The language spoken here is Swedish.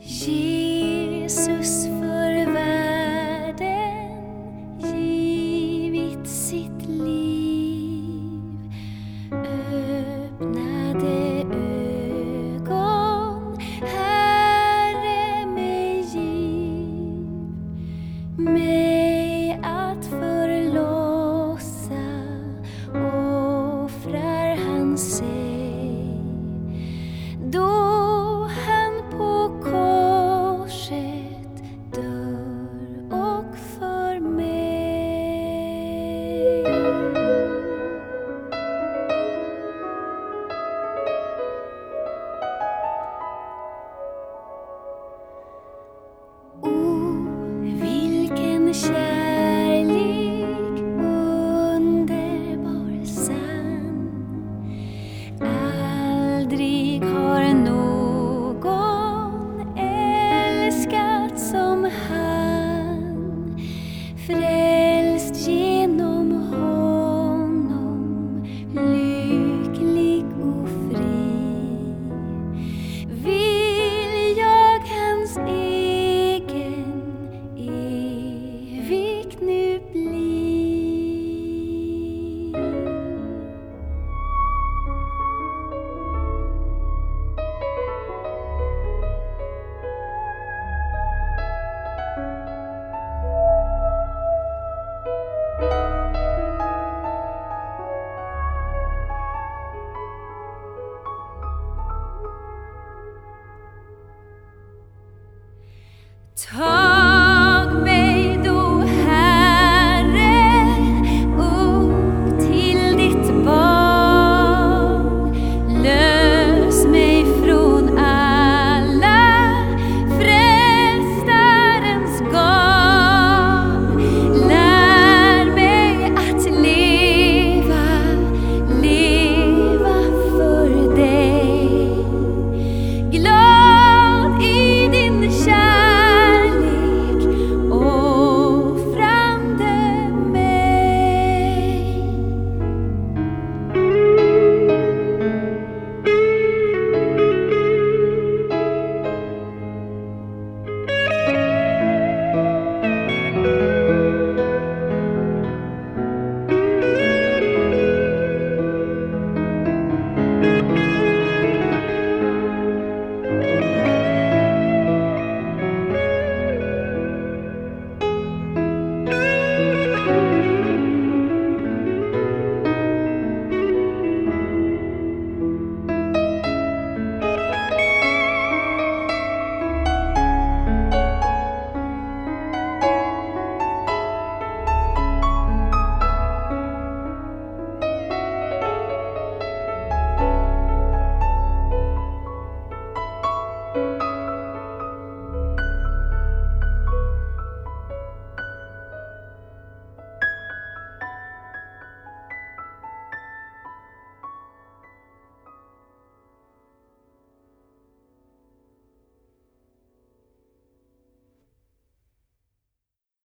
Jesus för världen givit sitt liv. Öppnade ögon Herre mig giv mig att förlossa offrar han sig Talk.